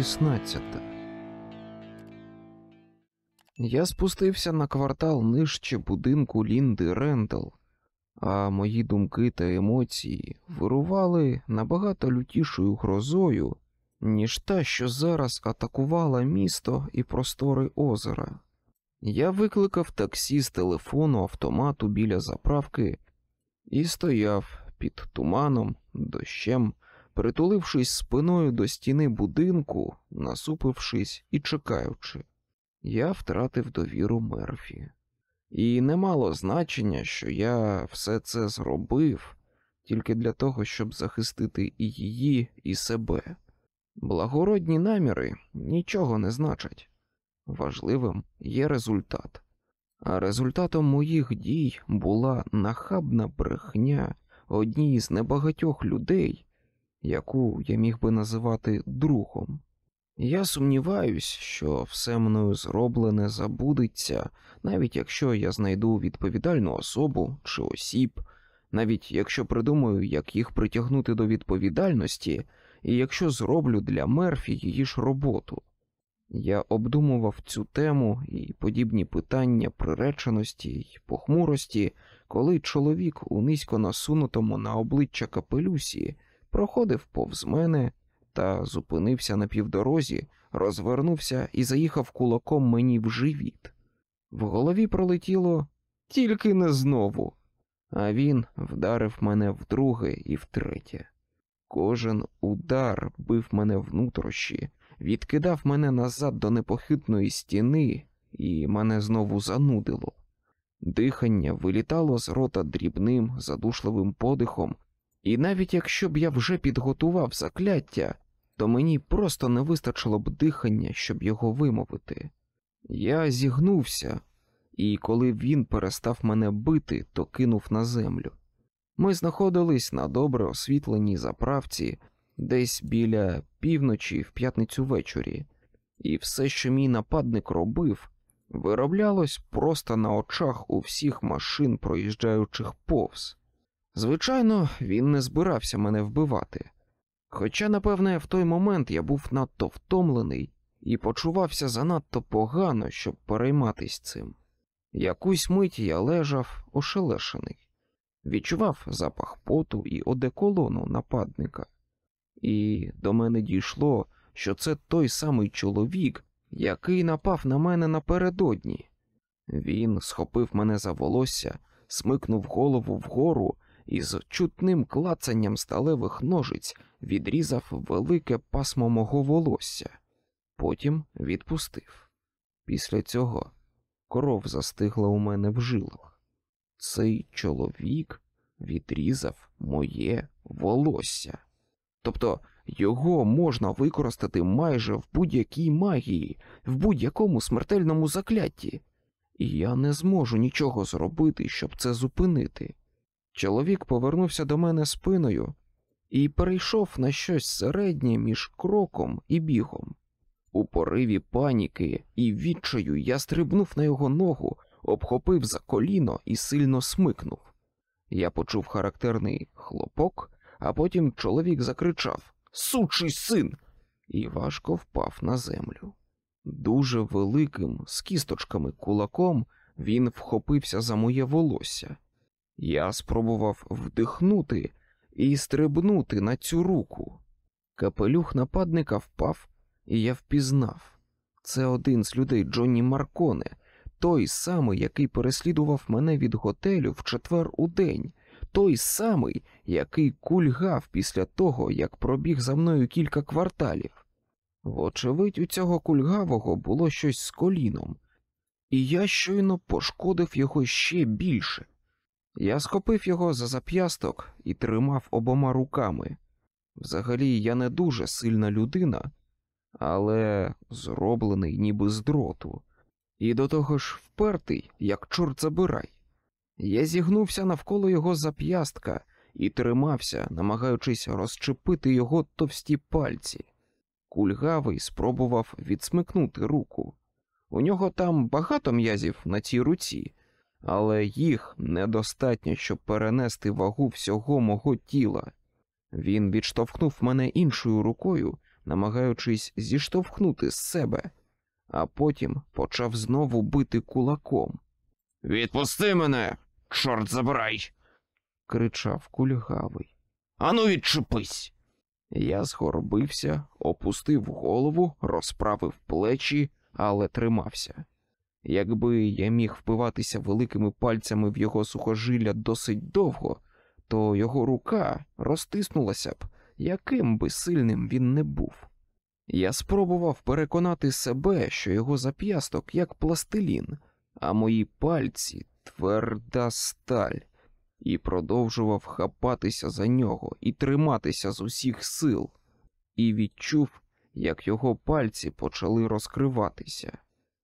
16 Я спустився на квартал нижче будинку Лінди Рендл, а мої думки та емоції вирували набагато лютішою грозою, ніж та, що зараз атакувала місто і простори озера. Я викликав таксі з телефону автомату біля заправки і стояв під туманом, дощем, притулившись спиною до стіни будинку, насупившись і чекаючи. Я втратив довіру Мерфі. І не мало значення, що я все це зробив тільки для того, щоб захистити і її, і себе. Благородні наміри нічого не значать. Важливим є результат. А результатом моїх дій була нахабна брехня одній з небагатьох людей, яку я міг би називати другом. Я сумніваюсь, що все мною зроблене забудеться, навіть якщо я знайду відповідальну особу чи осіб, навіть якщо придумаю, як їх притягнути до відповідальності, і якщо зроблю для Мерфі її ж роботу. Я обдумував цю тему і подібні питання приреченості й похмурості, коли чоловік у низько насунутому на обличчя капелюсі проходив повз мене та зупинився на півдорозі, розвернувся і заїхав кулаком мені в живіт. В голові пролетіло тільки не знову, а він вдарив мене вдруге і втретє. Кожен удар бив мене внутріші, відкидав мене назад до непохитної стіни, і мене знову занудило. Дихання вилітало з рота дрібним, задушливим подихом, і навіть якщо б я вже підготував закляття, то мені просто не вистачило б дихання, щоб його вимовити. Я зігнувся, і коли він перестав мене бити, то кинув на землю. Ми знаходились на добре освітленій заправці десь біля півночі в п'ятницю ввечері, і все, що мій нападник робив, вироблялось просто на очах у всіх машин, проїжджаючих повз. Звичайно, він не збирався мене вбивати. Хоча, напевне, в той момент я був надто втомлений і почувався занадто погано, щоб перейматись цим. Якусь мить я лежав ошелешений, відчував запах поту і одеколону нападника, і до мене дійшло, що це той самий чоловік, який напав на мене напередодні. Він схопив мене за волосся, смикнув голову вгору і з чутним клацанням сталевих ножиць відрізав велике пасмо мого волосся, потім відпустив. Після цього кров застигла у мене в жилах. Цей чоловік відрізав моє волосся. Тобто його можна використати майже в будь-якій магії, в будь-якому смертельному заклятті, і я не зможу нічого зробити, щоб це зупинити. Чоловік повернувся до мене спиною і перейшов на щось середнє між кроком і бігом. У пориві паніки і відчаю я стрибнув на його ногу, обхопив за коліно і сильно смикнув. Я почув характерний хлопок, а потім чоловік закричав Сучий син! і важко впав на землю. Дуже великим, з кісточками кулаком, він вхопився за моє волосся. Я спробував вдихнути і стрибнути на цю руку. Капелюх нападника впав, і я впізнав. Це один з людей Джонні Марконе, той самий, який переслідував мене від готелю в четвер у день, той самий, який кульгав після того, як пробіг за мною кілька кварталів. Вочевидь, у цього кульгавого було щось з коліном, і я щойно пошкодив його ще більше. Я схопив його за зап'ясток і тримав обома руками. Взагалі, я не дуже сильна людина, але зроблений ніби з дроту, і до того ж впертий, як чорт забирай. Я зігнувся навколо його зап'ястка і тримався, намагаючись розчепити його товсті пальці. Кульгавий спробував відсмикнути руку. У нього там багато м'язів на цій руці, але їх недостатньо, щоб перенести вагу всього мого тіла. Він відштовхнув мене іншою рукою, намагаючись зіштовхнути з себе, а потім почав знову бити кулаком. Відпусти мене, чорт забирай. кричав кульгавий. Ану відчепись. Я згорбився, опустив голову, розправив плечі, але тримався. Якби я міг впиватися великими пальцями в його сухожилля досить довго, то його рука розтиснулася б, яким би сильним він не був. Я спробував переконати себе, що його зап'ясток як пластилін, а мої пальці тверда сталь, і продовжував хапатися за нього і триматися з усіх сил, і відчув, як його пальці почали розкриватися,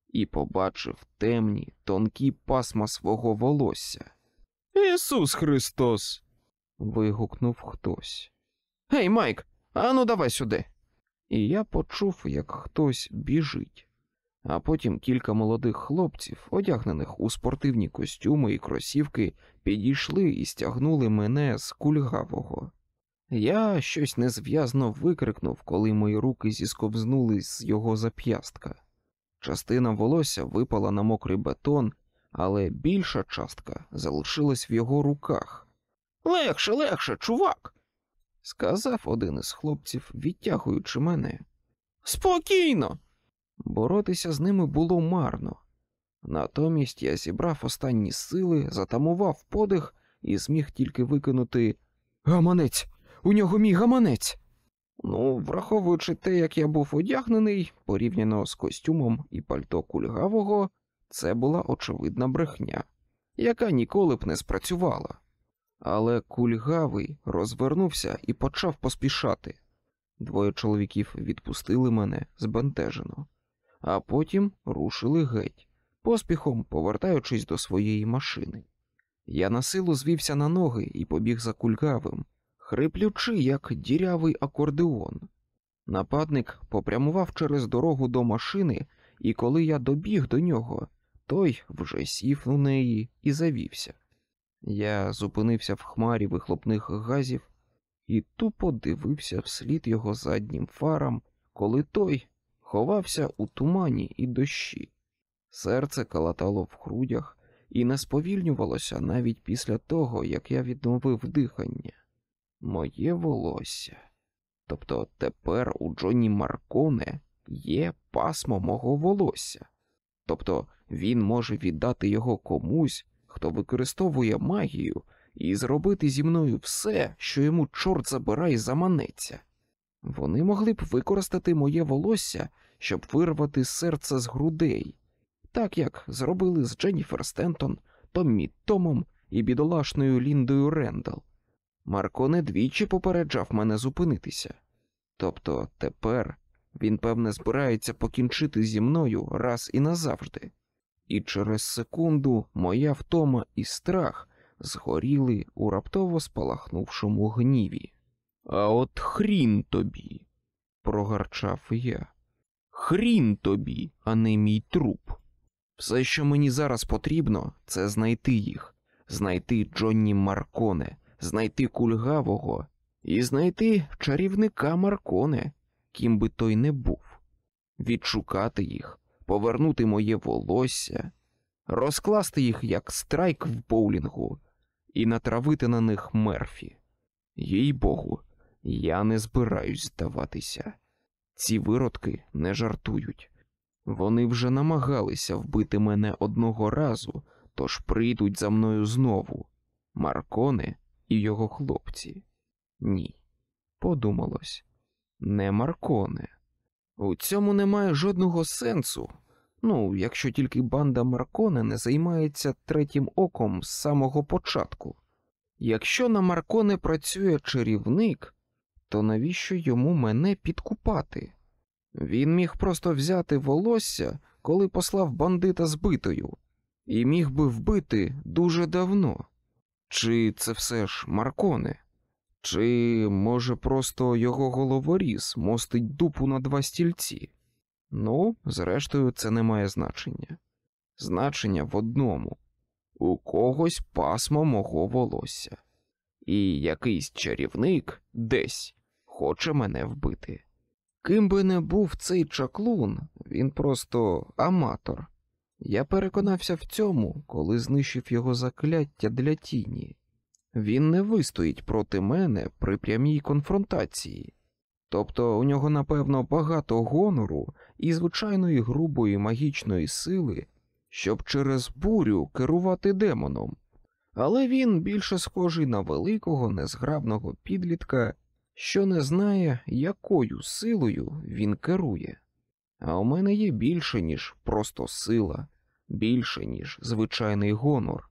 і побачив темні, тонкі пасма свого волосся. Ісус Христос. Вигукнув хтось. Гей, Майк, ану давай сюди. І я почув, як хтось біжить, а потім кілька молодих хлопців, одягнених у спортивні костюми і кросівки, підійшли і стягнули мене з кульгавого. Я щось незв'язно викрикнув, коли мої руки зісковзнули з його зап'ястка. Частина волосся випала на мокрий бетон, але більша частка залишилась в його руках. Легше, легше, чувак. Сказав один із хлопців, відтягуючи мене. Спокійно. Боротися з ними було марно. Натомість я зібрав останні сили, затамував подих і зміг тільки викинути Гаманець! У нього мій гаманець. Ну, враховуючи те, як я був одягнений, порівняно з костюмом і пальто кульгавого, це була очевидна брехня, яка ніколи б не спрацювала. Але кульгавий розвернувся і почав поспішати. Двоє чоловіків відпустили мене збентежено, а потім рушили геть, поспіхом повертаючись до своєї машини. Я на силу звівся на ноги і побіг за кульгавим, хриплючи, як дірявий акордеон. Нападник попрямував через дорогу до машини, і коли я добіг до нього, той вже сів у неї і завівся. Я зупинився в хмарі вихлопних газів і тупо дивився вслід його заднім фарам, коли той ховався у тумані і дощі. Серце калатало в грудях і не сповільнювалося навіть після того, як я відновив дихання. Моє волосся. Тобто тепер у Джоні Марконе є пасмо мого волосся. Тобто він може віддати його комусь, хто використовує магію, і зробити зі мною все, що йому чорт забирай заманеться. Вони могли б використати моє волосся, щоб вирвати серце з грудей, так як зробили з Дженніфер Стентон, Томмі Томом і бідолашною Ліндою Рендал. Марко не двічі попереджав мене зупинитися. Тобто тепер він, певне, збирається покінчити зі мною раз і назавжди. І через секунду моя втома і страх згоріли у раптово спалахнувшому гніві. А от хрін тобі, прогарчав я. Хрін тобі, а не мій труп. Все, що мені зараз потрібно, це знайти їх, знайти Джонні Марконе, знайти кульгавого і знайти чарівника Марконе, ким би той не був, відшукати їх, повернути моє волосся, розкласти їх як страйк в боулінгу і натравити на них мерфі. Їй богу, я не збираюсь здаватися. Ці виродки не жартують. Вони вже намагалися вбити мене одного разу, тож прийдуть за мною знову. Марконе і його хлопці. Ні, подумалось, не Марконе. У цьому немає жодного сенсу. Ну, якщо тільки банда Марконе не займається третім оком з самого початку. Якщо на Марконе працює чарівник, то навіщо йому мене підкупати? Він міг просто взяти волосся, коли послав бандита збитою, і міг би вбити дуже давно. Чи це все ж Марконе? Чи, може, просто його головоріз мостить дупу на два стільці? Ну, зрештою, це не має значення. Значення в одному у когось пасмо мого волосся, і якийсь чарівник десь хоче мене вбити. Ким би не був цей чаклун, він просто аматор. Я переконався в цьому, коли знищив його закляття для тіні. Він не вистоїть проти мене при прямій конфронтації. Тобто у нього, напевно, багато гонору і звичайної грубої магічної сили, щоб через бурю керувати демоном. Але він більше схожий на великого незграбного підлітка, що не знає, якою силою він керує. А у мене є більше, ніж просто сила, більше, ніж звичайний гонор.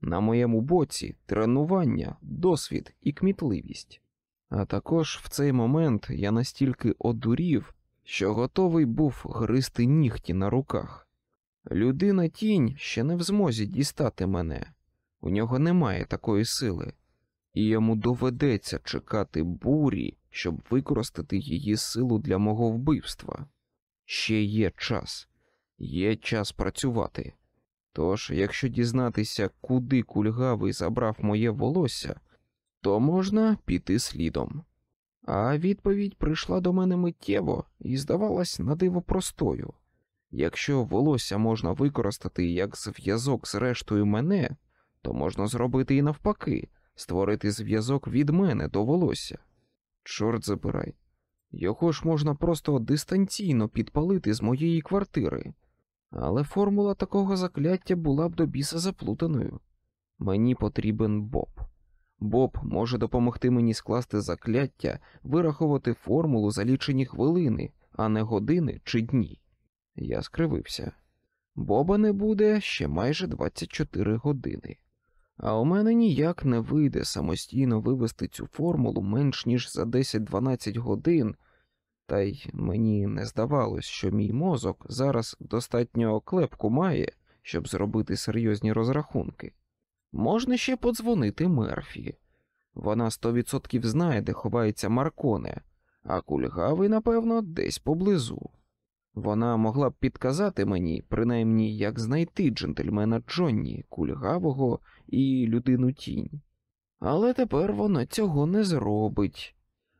На моєму боці тренування, досвід і кмітливість. А також в цей момент я настільки одурів, що готовий був гризти нігті на руках. Людина тінь ще не в змозі дістати мене, у нього немає такої сили, і йому доведеться чекати бурі, щоб використати її силу для мого вбивства. Ще є час, є час працювати. Тож, якщо дізнатися, куди кульгавий забрав моє волосся, то можна піти слідом. А відповідь прийшла до мене миттєво і здавалась на диво простою. Якщо волосся можна використати як зв'язок з рештою мене, то можна зробити і навпаки, створити зв'язок від мене до волосся. Чорт забирай. Його ж можна просто дистанційно підпалити з моєї квартири, але формула такого закляття була б до біса заплутаною. Мені потрібен Боб. Боб може допомогти мені скласти закляття, вирахувати формулу за лічені хвилини, а не години чи дні. Я скривився. Боба не буде ще майже 24 години. А у мене ніяк не вийде самостійно вивести цю формулу менш ніж за 10-12 годин, та й мені не здавалось, що мій мозок зараз достатньо клепку має, щоб зробити серйозні розрахунки. Можна ще подзвонити Мерфі. Вона сто відсотків знає, де ховається Марконе, а кульгавий, напевно, десь поблизу. Вона могла б підказати мені, принаймні, як знайти джентльмена Джонні, кульгавого і людину тінь. Але тепер вона цього не зробить.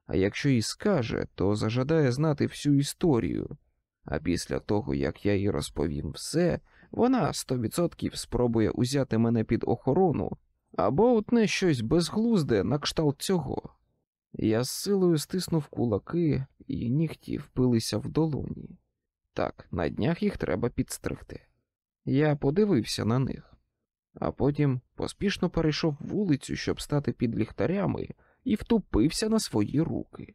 А якщо і скаже, то зажадає знати всю історію. А після того, як я їй розповім все, вона сто відсотків спробує узяти мене під охорону або утне щось безглузде на кшталт цього. Я з силою стиснув кулаки, і нігті впилися в долоні. Так, на днях їх треба підстригти. Я подивився на них, а потім поспішно перейшов вулицю, щоб стати під ліхтарями, і втупився на свої руки.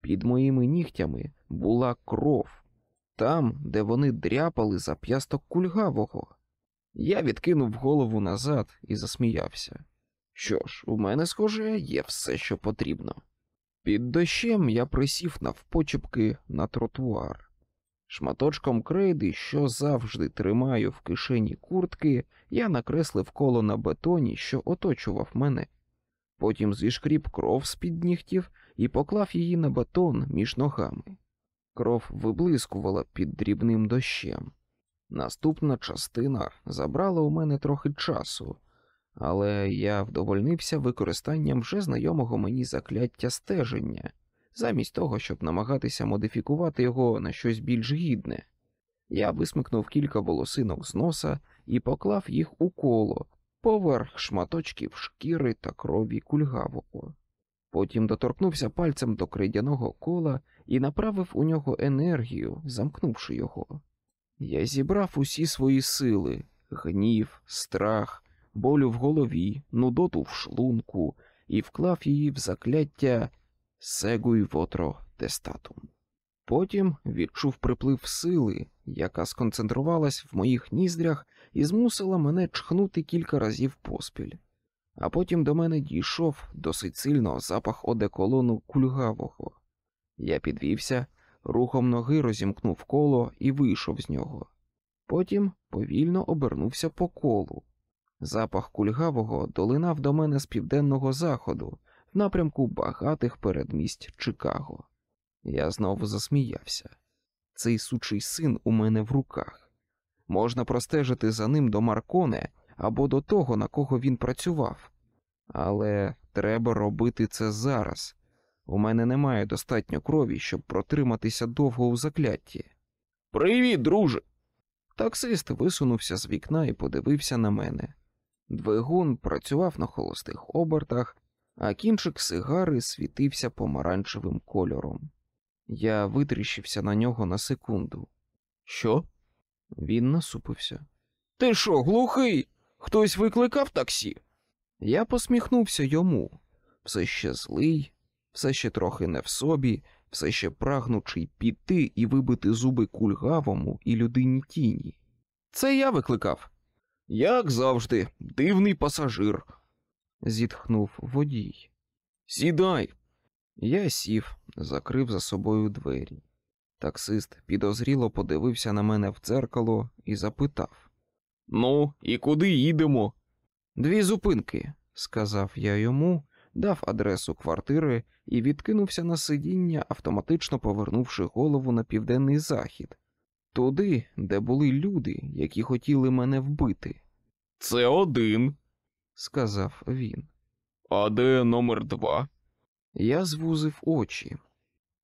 Під моїми нігтями була кров, там, де вони дряпали за п'ясток кульгавого. Я відкинув голову назад і засміявся. Що ж, у мене, схоже, є все, що потрібно. Під дощем я присів навпочепки на тротуар. Шматочком крейди, що завжди тримаю в кишені куртки, я накреслив коло на бетоні, що оточував мене. Потім зішкріп кров з під нігтів і поклав її на бетон між ногами. Кров виблискувала під дрібним дощем. Наступна частина забрала у мене трохи часу, але я вдовольнився використанням вже знайомого мені закляття стеження, замість того, щоб намагатися модифікувати його на щось більш гідне. Я висмикнув кілька волосинок з носа і поклав їх у коло поверх шматочків шкіри та крові кульгавого. Потім доторкнувся пальцем до крейдяного кола і направив у нього енергію, замкнувши його. Я зібрав усі свої сили гнів, страх, болю в голові, нудоту в шлунку і вклав її в закляття сегуй вотро тестатум. Потім відчув приплив сили, яка сконцентрувалась в моїх ніздрях і змусила мене чхнути кілька разів поспіль. А потім до мене дійшов досить сильно запах одеколону кульгавого. Я підвівся, рухом ноги розімкнув коло і вийшов з нього. Потім повільно обернувся по колу. Запах кульгавого долинав до мене з південного заходу, напрямку багатих передмість Чикаго. Я знову засміявся. Цей сучий син у мене в руках. Можна простежити за ним до Марконе або до того, на кого він працював. Але треба робити це зараз. У мене немає достатньо крові, щоб протриматися довго у заклятті. Привіт, друже. Таксист висунувся з вікна і подивився на мене. Двигун працював на холостих обертах, а кінчик сигари світився помаранчевим кольором. Я витріщився на нього на секунду. Що? Він насупився. Ти що, глухий? Хтось викликав таксі? Я посміхнувся йому, все ще злий, все ще трохи не в собі, все ще прагнучий піти і вибити зуби кульгавому і людині тіні. Це я викликав. Як завжди, дивний пасажир. Зітхнув водій. Сідай. Я сів, закрив за собою двері. Таксист підозріло подивився на мене в дзеркало і запитав: Ну, і куди їдемо? Дві зупинки, сказав я йому, дав адресу квартири і відкинувся на сидіння, автоматично повернувши голову на південний захід, туди, де були люди, які хотіли мене вбити, Це один. Сказав він. А де номер два? Я звузив очі.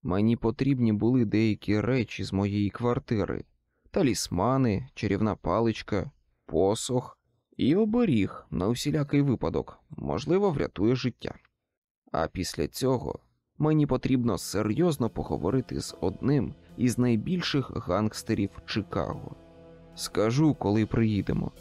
Мені потрібні були деякі речі з моєї квартири: талісмани, чарівна паличка, посох і оберіг на усілякий випадок, можливо, врятує життя. А після цього мені потрібно серйозно поговорити з одним із найбільших гангстерів Чикаго. Скажу, коли приїдемо.